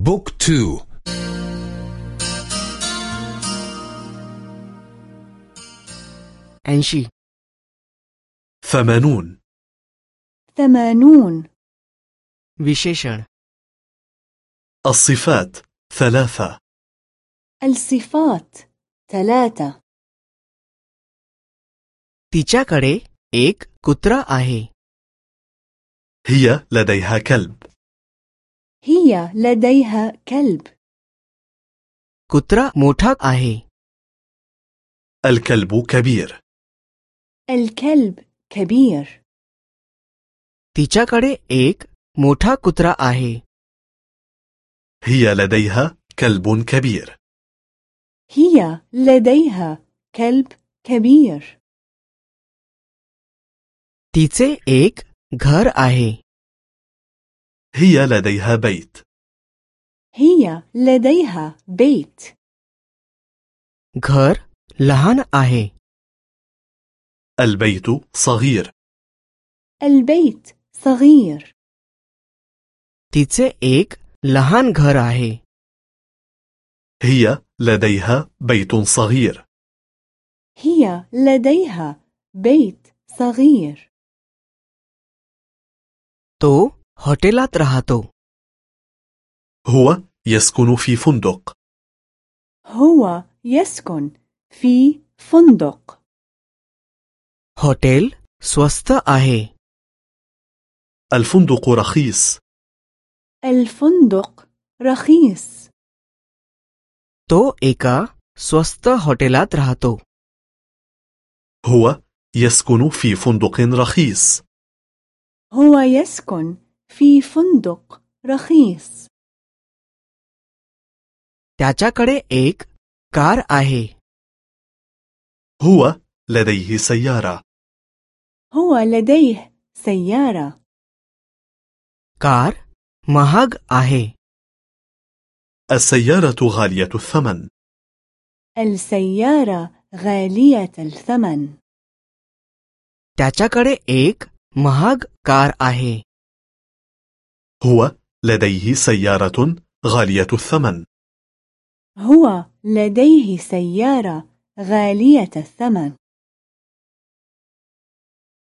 بوك تو ऐंशी ثمانون ثمانون विशेषण الصفات ثلاثة الصفات ثلاثة तिच्याकडे एक कुत्रा आहे هي لديها كلب هي لديها كلب कुत्रा मोठा आहे الكلب كبير الكلب كبير तिच्याकडे एक मोठा कुत्रा आहे هي لديها كلب كبير هي لديها كلب كبير तिचे एक घर आहे هي لديها بيت هي لديها بيت घर लहान आहे البيت صغير البيت صغير तिचे एक लहान घर आहे هي لديها بيت صغير هي لديها بيت صغير तो हॉटेलात राहतो هو يسكن في فندق هو يسكن في فندق हॉटेल स्वस्त आहे الفندق رخيص الفندق رخيص तो एका स्वस्त हॉटेलात राहतो هو يسكن في فندق رخيص هو يسكن في فندق رخيص त्याच्याकडे एक कार आहे هو لديه سيارة هو لديه سيارة कार महाग आहे السيارة غالية الثمن السيارة غالية الثمن त्याच्याकडे एक महाग कार आहे هو لديه سيارة غالية الثمن هو لديه سيارة غالية الثمن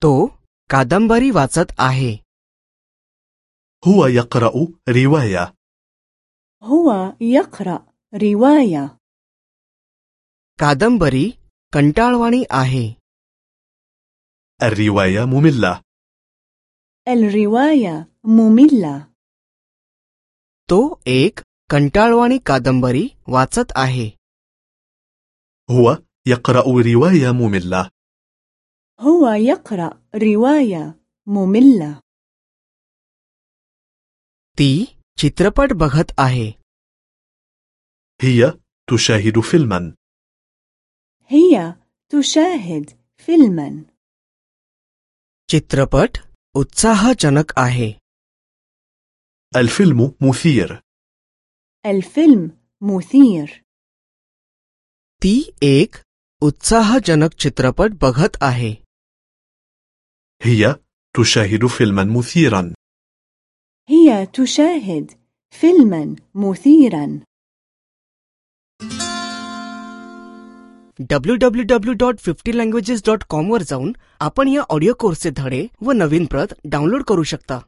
तो कादंबरी वाचत आहे هو يقرأ رواية هو يقرأ رواية कादंबरी कंटाळवाणी आहे الرواية مملة الرواية مملة तो एक कंटाळवाणी कादंबरी वाचत आहे هو يقرأ رواية مملة هو يقرأ رواية مملة ती चित्रपट बघत आहे هي تشاهد فيلما هي تشاهد فيلما चित्रपट उत्साहजनक आहे الفيلم مثير الفيلم مثير ती एक उत्साहजनक चित्रपट बघत आहे هي تشاهد فيلما مثيرا هي تشاهد فيلما مثيرا W W W dot fifty languages dot com वर जाऊन आपण या ऑडिओ कोर्सचे धडे व नवीन प्रत डाउनलोड करू शकता